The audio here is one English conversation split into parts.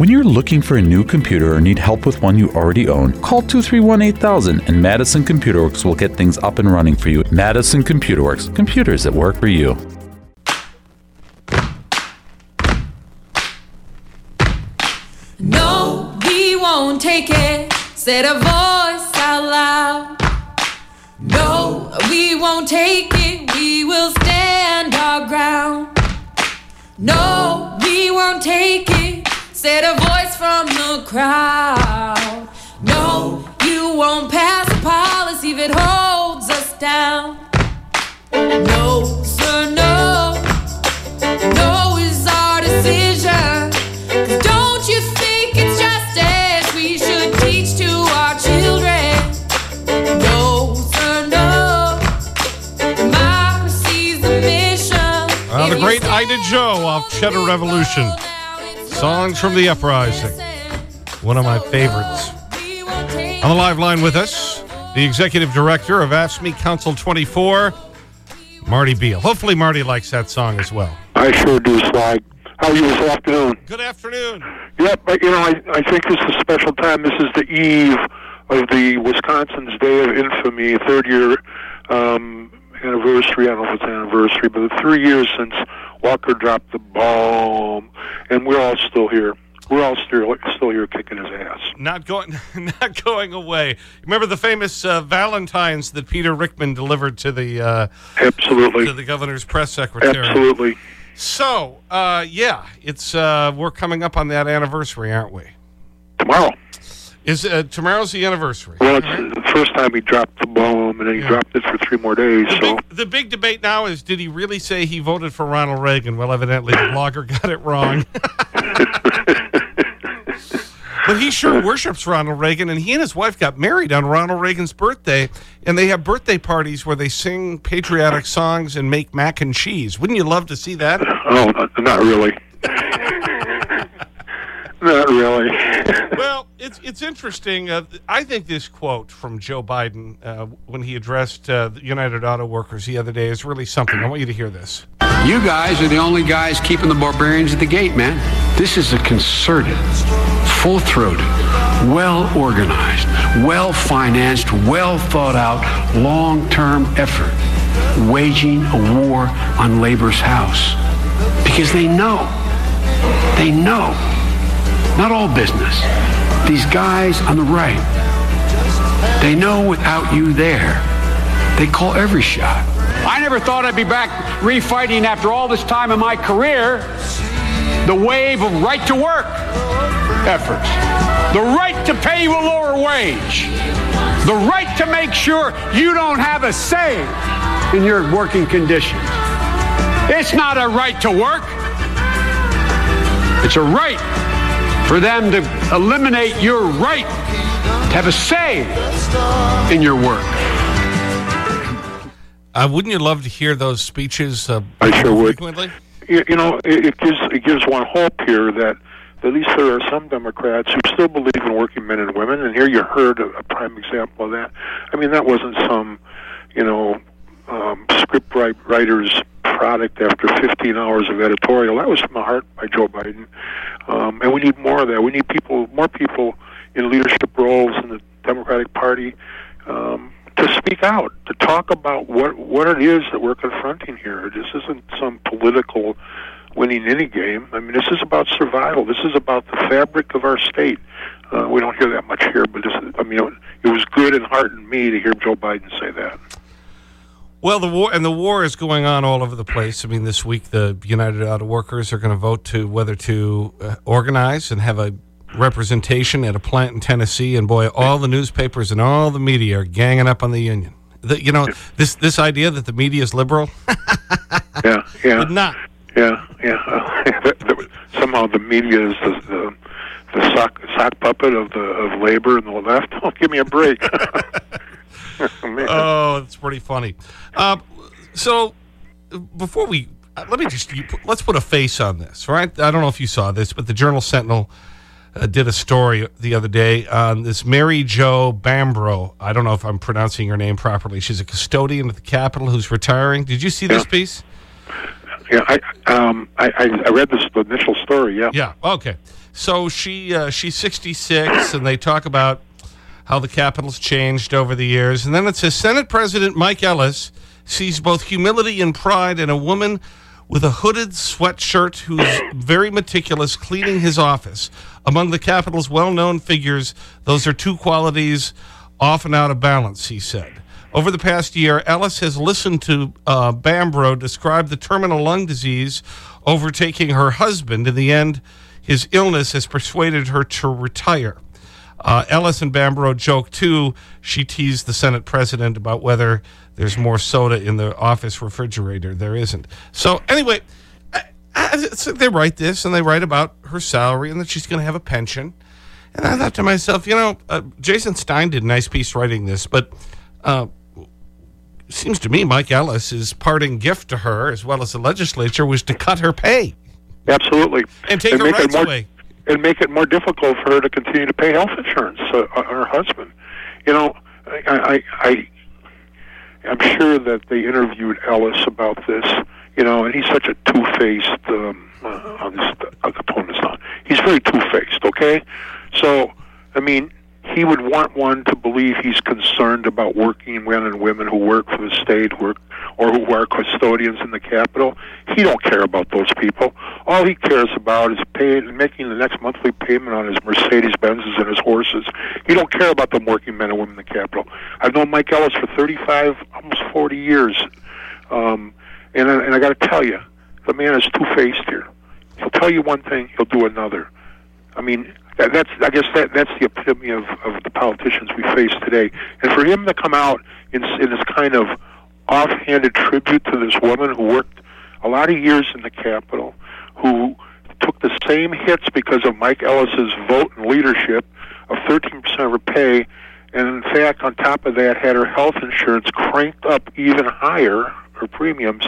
When you're looking for a new computer or need help with one you already own, call 231 8000 and Madison Computer Works will get things up and running for you. Madison Computer Works, computers that work for you. No, we won't take it. Said a voice out loud. No, we won't take it. We will stand our ground. No, we won't take it. Said a voice from the crowd. No, you won't pass a policy that holds us down. No, sir, no. No is our decision. 'Cause don't you think it's justice we should teach to our children? No, sir, no. Democracy's the mission. Uh, the great Ida Joe off for Cheddar Revolution. People, now it's Songs from the Uprising. One of my favorites. We won't take On the live line with us, the executive director of AFSCME Council 24, Marty Beil. Hopefully, Marty likes that song as well. I sure do, Sly. How are you this afternoon? Good afternoon. Yep, but you know, I, I think this is a special time. This is the eve of the Wisconsin's Day of Infamy, third year um, anniversary. I don't know if it's anniversary, but three years since Walker dropped the bomb, and we're all still here. We're all still still here kicking his ass. Not going, not going away. Remember the famous uh, Valentines that Peter Rickman delivered to the uh, Absolutely, to the governor's press secretary. absolutely. So, uh, yeah, it's uh, we're coming up on that anniversary, aren't we? Tomorrow. Is uh, tomorrow's the anniversary? Well, it's the first time he dropped the bomb, and then he Yeah. dropped it for three more days. The So big, the big debate now is did he really say he voted for Ronald Reagan? Well, evidently the blogger got it wrong. but he sure worships Ronald Reagan, and he and his wife got married on Ronald Reagan's birthday, and they have birthday parties where they sing patriotic songs and make mac and cheese. Wouldn't you love to see that? Oh, not really. Not really. well, it's, it's interesting. Uh, I think this quote from Joe Biden uh, when he addressed uh, the United Auto Workers the other day is really something. I want you to hear this. You guys are the only guys keeping the barbarians at the gate, man. This is a concerted, full-throated, well-organized, well-financed, well-thought-out, long-term effort waging a war on labor's house. Because they know, they know, not all business, these guys on the right, they know without you there, they call every shot. I never thought I'd be back refighting after all this time in my career the wave of right to work efforts, the right to pay you a lower wage, the right to make sure you don't have a say in your working conditions. It's not a right to work. It's a right for them to eliminate your right to have a say in your work. Uh, wouldn't you love to hear those speeches uh, I sure would. frequently? you, you know, it, it gives it gives one hope here that at least there are some Democrats who still believe in working men and women, and here you heard a, a prime example of that. I mean, that wasn't some, you know, um, script write, writer's product after 15 hours of editorial. That was from the heart by Joe Biden, um, and we need more of that. We need people, more people in leadership roles in the Democratic Party. Um, to speak out, to talk about what what it is that we're confronting here. This isn't some political winning any game. I mean, this is about survival. This is about the fabric of our state. Uh, we don't hear that much here, but this I mean, it, it was good and heartened me to hear Joe Biden say that. Well, the war and the war is going on all over the place. I mean, this week the United Auto Workers are going to vote to whether to uh, organize and have a representation at a plant in Tennessee. And boy, all the newspapers and all the media are ganging up on the union. The, you know, this, this idea that the media is liberal, Yeah, yeah, but not. yeah, yeah. Somehow the media is the the, the sock sock puppet of the of labor and the left. Oh, give me a break. Oh, that's pretty funny. Uh, so, before we, uh, let me just, you put- let's put a face on this, right? I don't know if you saw this, but the Journal Sentinel uh, did a story the other day on this Mary Jo Bambro. I don't know if I'm pronouncing her name properly. She's a custodian at the Capitol who's retiring. Did you see this piece? Yeah, I, um, I, I read this the initial story, yeah. Yeah, okay. So she, uh, she's 66, and they talk about how the Capitol's changed over the years. And then it says Senate President Mike Ellis sees both humility and pride in a woman with a hooded sweatshirt who's very meticulous cleaning his office. Among the Capitol's well-known figures, those are two qualities often out of balance, he said. Over the past year, Ellis has listened to uh, Bambro describe the terminal lung disease overtaking her husband. In the end, his illness has persuaded her to retire. Uh, Ellis and Bambro joke, too. She teased the Senate president about whether there's more soda in the office refrigerator. There isn't. So, anyway, I, I, so they write this and they write about her salary and that she's going to have a pension. And I thought to myself, you know, uh, Jason Stein did a nice piece writing this, but uh, seems to me Mike Ellis's parting gift to her, as well as the legislature, was to cut her pay. Absolutely. And take and her rights more, away. And make it more difficult for her to continue to pay health insurance uh, on her husband. You know, I, I, I, I'm sure that they interviewed Ellis about this, you know, and he's such a two-faced, um, uh, on this, uh, opponent's not. He's very two-faced, okay? So, I mean, he would want one to believe he's concerned about working men and women who work for the state work, or who are custodians in the Capitol. He don't care about those people. All he cares about is paying, making the next monthly payment on his Mercedes Benzes and his horses. He don't care about the working men and women in the Capitol. I've known Mike Ellis for 35, almost 40 years, um, and and I got to tell you, the man is two-faced here. He'll tell you one thing, he'll do another. I mean, that, that's I guess that that's the epitome of, of the politicians we face today. And for him to come out in, in this kind of offhanded tribute to this woman who worked a lot of years in the Capitol, who took the same hits because of Mike Ellis's vote and leadership of 13% of her pay, and in fact, on top of that, had her health insurance cranked up even higher, her premiums.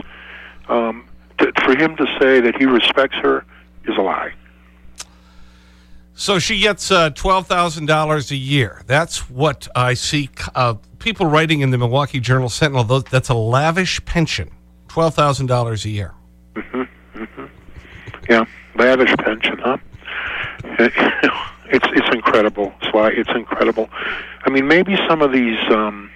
Um, to, for him to say that he respects her is a lie. So she gets uh, $12,000 a year. That's what I see uh, people writing in the Milwaukee Journal Sentinel. That's a lavish pension, $12,000 a year. -hmm, -hmm. Yeah, lavish pension, huh? It's, it's incredible, Sly. It's incredible. I mean, maybe some of these, um,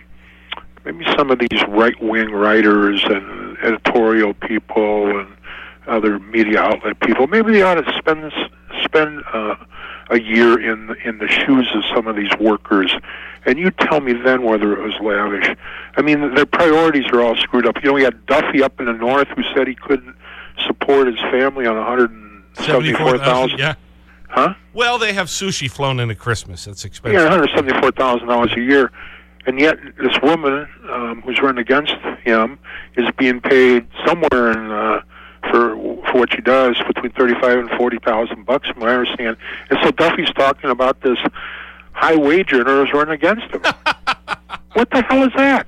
maybe some of these right-wing writers and editorial people and other media outlet people, maybe they ought to spend spend uh, a year in in the shoes of some of these workers, and you tell me then whether it was lavish. I mean, their priorities are all screwed up. You know, we had Duffy up in the north who said he couldn't support his family on one hundred and seventy-four thousand. Yeah. Huh? Well, they have sushi flown into Christmas. That's expensive. Yeah, one hundred seventy-four thousand dollars a year. And yet, this woman um, who's running against him is being paid somewhere in uh, for for what she does between thirty five and forty thousand bucks, from what I understand. And so Duffy's talking about this high wage earner is running against him. what the hell is that?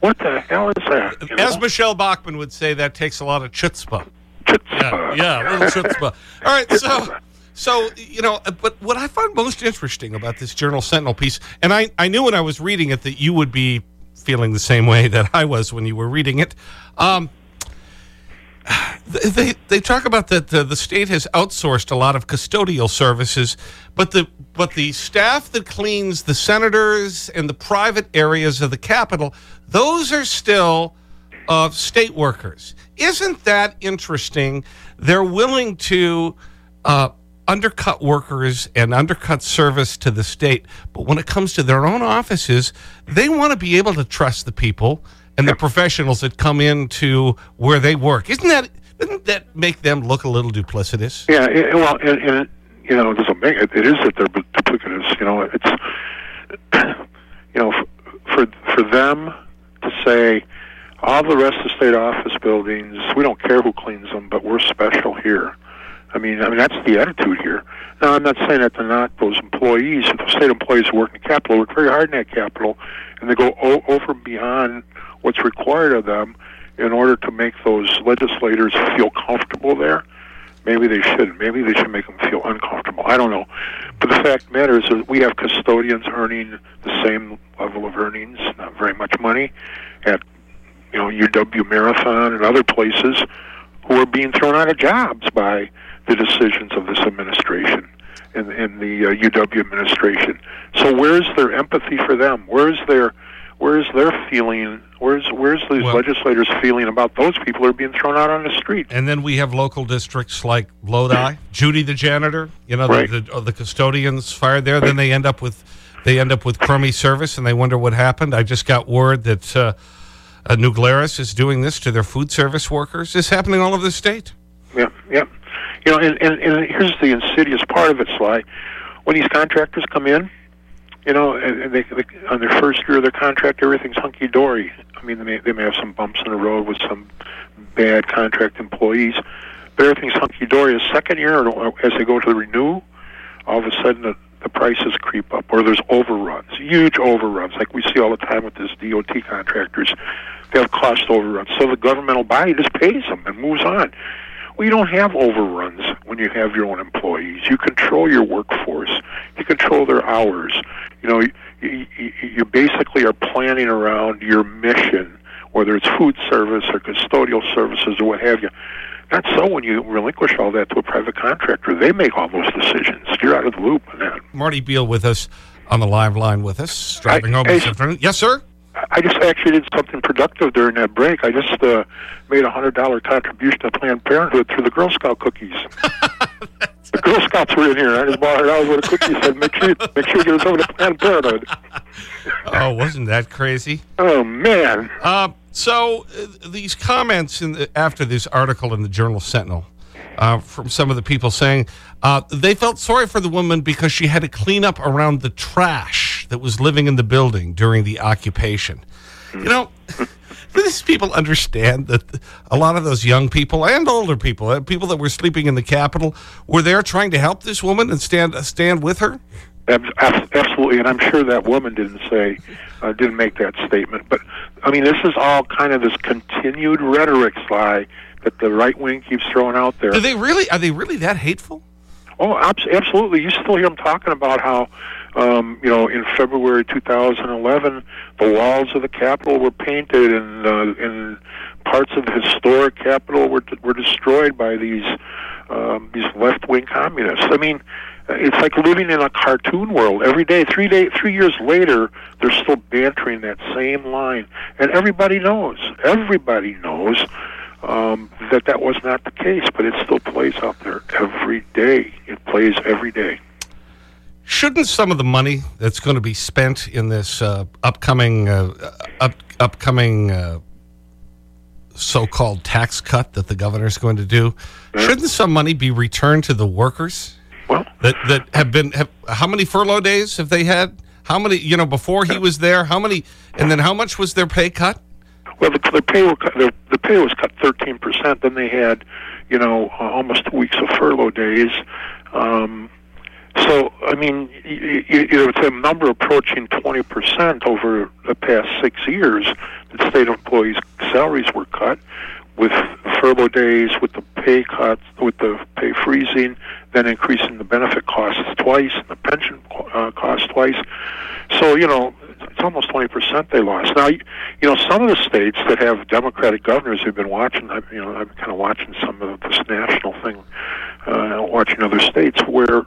what the hell is that? As know? Michele Bachmann would say, that takes a lot of chutzpah. Chutzpah. Yeah, yeah, a little chutzpah. All right, so. So, you know, but what I found most interesting about this Journal Sentinel piece, and I, I knew when I was reading it that you would be feeling the same way that I was when you were reading it. Um, they, they talk about that the, the state has outsourced a lot of custodial services, but the, but the staff that cleans the senators and the private areas of the Capitol, those are still state workers. Isn't that interesting? They're willing to uh, undercut workers and undercut service to the state. But when it comes to their own offices, they want to be able to trust the people and the professionals that come into where they work. Isn't that, doesn't that make them look a little duplicitous? Yeah, it, well, and, and, you know, it doesn't make it, it is that they're duplicitous. You know, it's, you know, for, for them to say, all the rest of the state office buildings, we don't care who cleans them, but we're special here. I mean, I mean that's the attitude here. Now, I'm not saying that they're not those employees. The state employees who work in the Capitol work very hard in that Capitol, and they go o- over and beyond what's required of them in order to make those legislators feel comfortable there. Maybe they shouldn't. Maybe they should make them feel uncomfortable. I don't know. But the fact matters is we have custodians earning the same level of earnings, not very much money, at you know, UW Marathon and other places who are being thrown out of jobs by the decisions of this administration and, and the uh, UW administration. So where's their empathy for them? Where's their where's their feeling? Where's where's these Well- legislators feeling about those people who are being thrown out on the street? And then we have local districts like Lodi, Judy the janitor, you know, Right. the, the, the custodians fired there. Then they end up with they end up with crummy service and they wonder what happened. I just got word that uh, uh, is doing this to their food service workers. It's happening all over the state. Yeah, yeah. You know, and, and, and here's the insidious part of it, Sly. When these contractors come in, you know, and, they, they on their first year of their contract, everything's hunky dory. I mean, they may, they may have some bumps in the road with some bad contract employees, but everything's hunky dory. The second year, as they go to the renew, all of a sudden the, the prices creep up, or there's overruns, huge overruns, like we see all the time with these DOT contractors. They have cost overruns, so the governmental body just pays them and moves on. Well, you don't have overruns when you have your own employees. You control your workforce. You control their hours. You know, you, you, you basically are planning around your mission, whether it's food service or custodial services or what have you. Not so when you relinquish all that to a private contractor. They make all those decisions. You're out of the loop on that. Marty Beil with us on the live line with us, driving home hey, this afternoon. Yes, sir? I just actually did something productive during that break. I just uh, made a hundred dollar contribution to Planned Parenthood through the Girl Scout cookies. the Girl Scouts were in here. I just bought hundred dollars worth of cookies. Said make sure, make sure you get us over to Planned Parenthood. Oh, wasn't that crazy? Oh man, Uh, so uh, these comments in the, after this article in the Journal Sentinel uh, from some of the people saying uh, they felt sorry for the woman because she had to clean up around the trash that was living in the building during the occupation. You know, these people understand that a lot of those young people and older people, uh, people that were sleeping in the Capitol, were there trying to help this woman and stand, uh, stand with her. Ab- ab- absolutely. And I'm sure that woman didn't say, uh, didn't make that statement. But I mean, this is all kind of this continued rhetoric slide that the right wing keeps throwing out there. Are they really, are they really that hateful? Oh, absolutely. You still hear them talking about how, um, you know, in February 2011, the walls of the Capitol were painted and, uh, and parts of the historic Capitol were, were destroyed by these, um, these left-wing communists. I mean, it's like living in a cartoon world every day. Three day, three years later, they're still bantering that same line, and everybody knows. Everybody knows um, that that was not the case, but it still plays out there every day. It plays every day. Shouldn't some of the money that's going to be spent in this uh, upcoming, uh, up, upcoming uh, so-called tax cut that the governor is going to do, shouldn't some money be returned to the workers Well, that, that have been, have, how many furlough days have they had? How many, you know, before he was there, how many, and then how much was their pay cut? well, the, the pay were cut, the, the pay was cut thirteen percent. Then they had, you know, uh, almost two weeks of furlough days. Um, so, I mean, you, it's a number approaching twenty percent over the past six years that state employees' salaries were cut, with furlough days, with the pay cuts, with the pay freezing, then increasing the benefit costs twice, and the pension uh, costs twice. So, you know, it's almost 20% they lost. Now, you know, some of the states that have Democratic governors have been watching, you know, I'm kind of watching some of this national thing, uh, watching other states where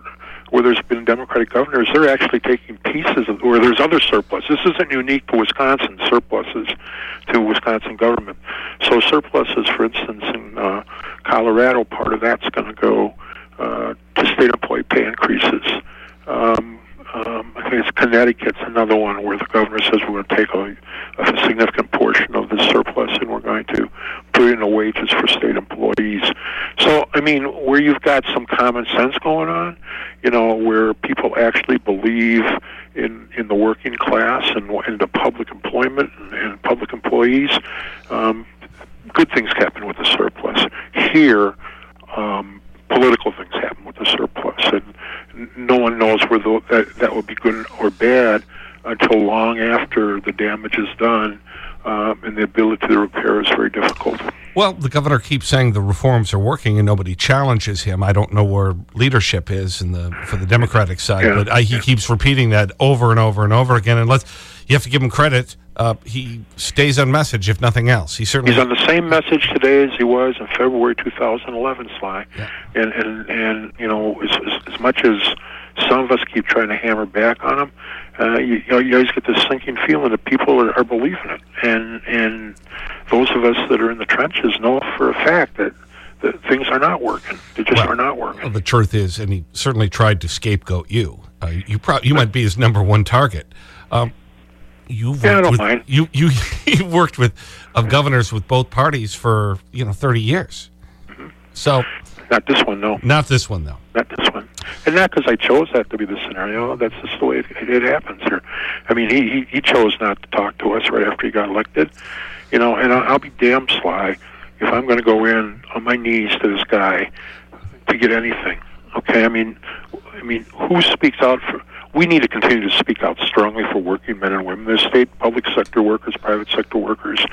where there's been Democratic governors, they're actually taking pieces of where there's other surplus. This isn't unique to Wisconsin, surpluses to Wisconsin government. So surpluses, for instance, in uh, Colorado, part of that's going to go uh, to state employee pay increases. Um, um, I think it's Connecticut's another one where the governor says we're going to take a, a significant portion of the surplus and we're going to put in the wages for state employees. So, I mean, where you've got some common sense going on, you know, where people actually believe in in the working class and in the public employment and, and public employees, um, good things happen with the surplus. Here, um, political things happen with the surplus, and no one knows whether that that will be good or bad until long after the damage is done, um, and the ability to repair is very difficult. Well, the governor keeps saying the reforms are working and nobody challenges him. I don't know where leadership is in the, for the Democratic side, Yeah. but I, he keeps repeating that over and over and over again. And let's, you have to give him credit. Uh, he stays on message, if nothing else. He certainly. He's on the same message today as he was in February 2011, Sly. And, and, and, you know, as, as, as much as some of us keep trying to hammer back on him, uh, you, you know, you always get this sinking feeling that people are, are believing it. And, and those of us that are in the trenches know for a fact that, that things are not working. They just Well, are not working. Well, the truth is, and he certainly tried to scapegoat you. Uh, you, you might be his number one target. Um, you've Yeah, I worked don't with, mind. You, you, you worked with of governors with both parties for, you know, 30 years. Mm-hmm. So, Not this one, no. not this one, though. not this one. And not because I chose that to be the scenario. That's just the way it, it happens here. I mean, he, he he chose not to talk to us right after he got elected. You know, and I'll, I'll be damn sly if I'm going to go in on my knees to this guy to get anything. Okay, I mean, I mean, who speaks out for? We need to continue to speak out strongly for working men and women. There's state, public sector workers, private sector workers.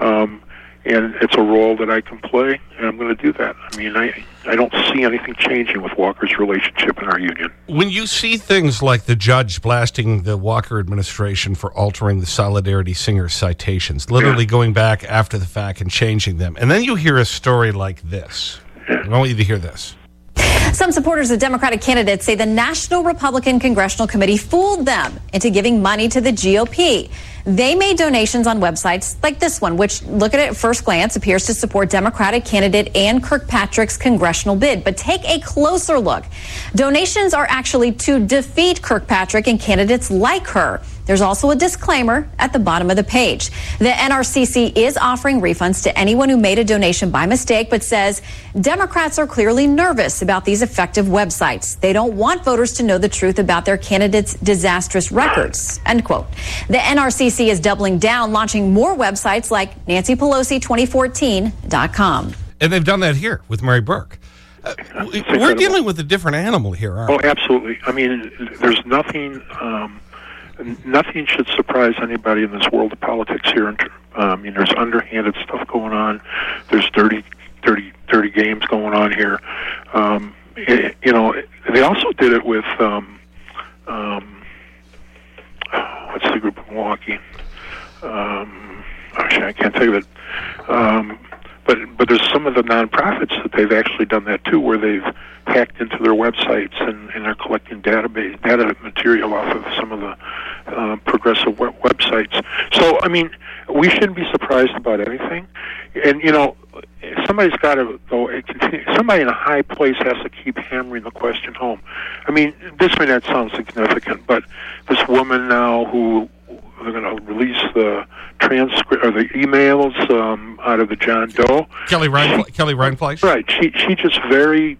Um, and it's a role that I can play, and I'm going to do that. I mean, I I don't see anything changing with Walker's relationship in our union. When you see things like the judge blasting the Walker administration for altering the Solidarity Singer citations, literally going back after the fact and changing them, and then you hear a story like this. I want you to hear this. Some supporters of Democratic candidates say the National Republican Congressional Committee fooled them into giving money to the GOP. They made donations on websites like this one, which, look at it at first glance, appears to support Democratic candidate Ann Kirkpatrick's congressional bid. But take a closer look. Donations are actually to defeat Kirkpatrick and candidates like her. There's also a disclaimer at the bottom of the page. The NRCC is offering refunds to anyone who made a donation by mistake, but says Democrats are clearly nervous about these effective websites. They don't want voters to know the truth about their candidates' disastrous records. End quote. The NRCC is doubling down, launching more websites like NancyPelosi2014.com. And they've done that here with Mary Burke. Uh, we- we're dealing with a different animal here, aren't Oh, absolutely. I mean, there's nothing. Um, nothing should surprise anybody in this world of politics here. Um, I mean, there's underhanded stuff going on. There's dirty, dirty, dirty games going on here. Um, it, you know, they also did it with. Um, um, what's the group in Milwaukee? Um, actually, I can't think of it. Um, but but there's some of the nonprofits that they've actually done that too, where they've hacked into their websites and, and are collecting database data material off of some of the uh, progressive web- websites. So I mean, we shouldn't be surprised about anything. And you know, somebody's got to though. Somebody in a high place has to keep hammering the question home. I mean, this may not sound significant, but this woman now who they're going to release the transcript or the emails um, out of the John Doe. Kelly, Rein, Kelly Rindfleisch? Right. She she just very,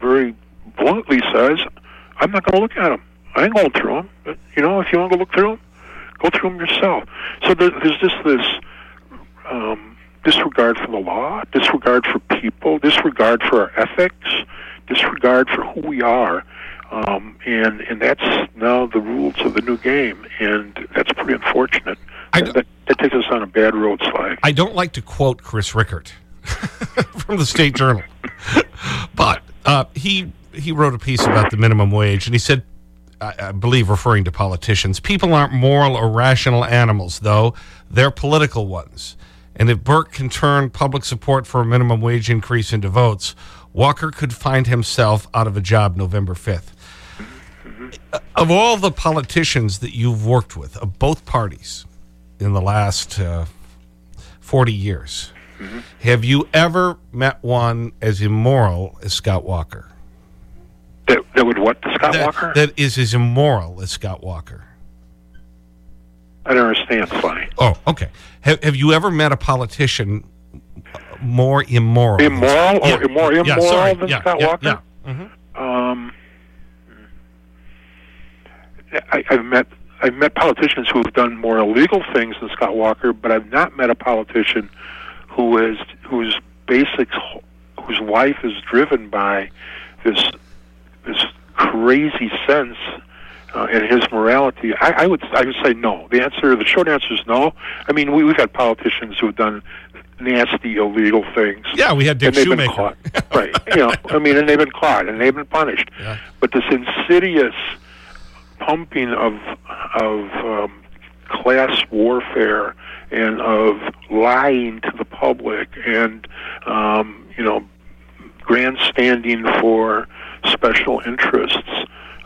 very bluntly says, "I'm not going to look at them. I ain't going through them. But, you know, if you want to look through them, go through them yourself." So there, there's just this um, disregard for the law, disregard for people, disregard for our ethics, disregard for who we are. Um, and and that's now the rules of the new game, and that's pretty unfortunate. I that, that takes us on a bad road, Sly. I don't like to quote Chris Rickert from the State Journal, but uh, he, he wrote a piece about the minimum wage, and he said, I, I believe referring to politicians, people aren't moral or rational animals, though. They're political ones. And if Burke can turn public support for a minimum wage increase into votes, Walker could find himself out of a job November 5th. Of all the politicians that you've worked with, of both parties, in the last uh, 40 years, have you ever met one as immoral as Scott Walker? That, that would what Scott That- Walker? that is as immoral as Scott Walker. I don't understand, Sly. Oh, okay. Have, have you ever met a politician more immoral? Immoral or Yeah, more yeah, immoral sorry, than yeah, Scott yeah, Walker? Yeah. Mhm. Um, I, I've met I've met politicians who have done more illegal things than Scott Walker, but I've not met a politician who is whose basics whose life is driven by this this crazy sense uh, in his morality. I, I would I would say no. The answer, the short answer is no. I mean, we, we've had politicians who have done nasty illegal things. Yeah, we had Dick and they've been Shoemaker. caught. right. You know, I mean, and they've been caught and they've been punished. Yeah. But this insidious pumping of of um, class warfare and of lying to the public and um, you know grandstanding for special interests.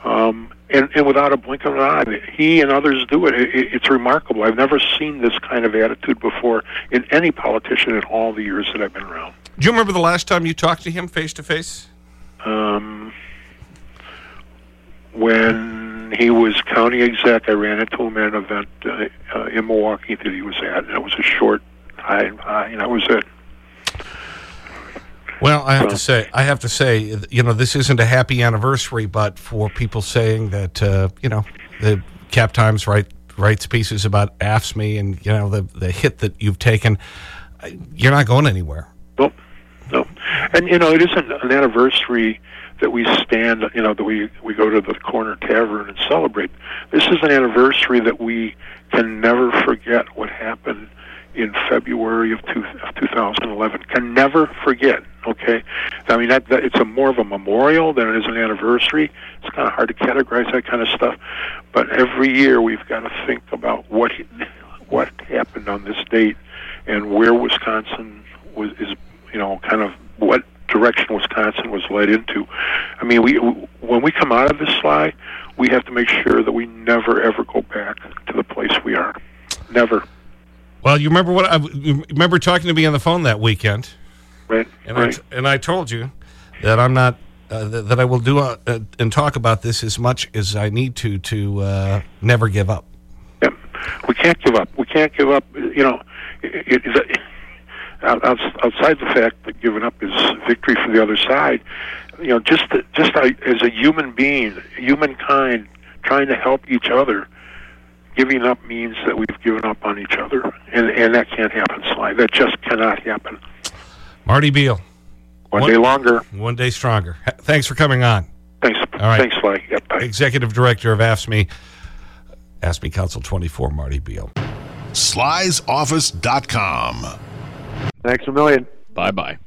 Um, and, and without a blink of an eye, he and others do it. it. It's remarkable. I've never seen this kind of attitude before in any politician in all the years that I've been around. Do you remember the last time you talked to him face to face? Um, when he was county exec, I ran into him at an event uh, uh, in Milwaukee that he was at, and it was a short time, uh, and that was it. Well, I have to say, I have to say, you know, this isn't a happy anniversary, but for people saying that, uh, you know, the Cap Times write, writes pieces about AFSCME and, you know, the, the hit that you've taken, you're not going anywhere. Nope. No. And, you know, it isn't an anniversary that we stand, you know, that we, we go to the corner tavern and celebrate. This is an anniversary that we can never forget what happened in February of, two, of 2011. Can never forget. Okay, I mean that, that it's a more of a memorial than it is an anniversary. It's kind of hard to categorize that kind of stuff, but every year we've got to think about what what happened on this date and where Wisconsin was is you know kind of what direction Wisconsin was led into. I mean, we when we come out of this slide, we have to make sure that we never ever go back to the place we are. Never. Well, you remember what I you remember talking to me on the phone that weekend. Right. And, right. I, and I told you that I'm not, uh, that, that, I will do uh, uh, and talk about this as much as I need to to uh, never give up. Yeah. We can't give up. We can't give up. You know, it, it, it, outside the fact that giving up is victory for the other side, you know, just just as a human being, humankind trying to help each other, giving up means that we've given up on each other, and and that can't happen, Sly. That just cannot happen. Marty Beil. One, one, day longer. One day stronger. Thanks for coming on. Thanks. All right. Thanks, Sly. Yep, bye. Executive Director of AFSCME, AFSCME Council 24, Marty Beil. Sly'sOffice.com. Thanks a million. Bye-bye.